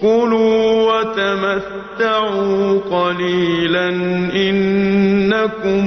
كُلُوا وَتَمَتَّعُوا قَلِيلًا إِنَّكُم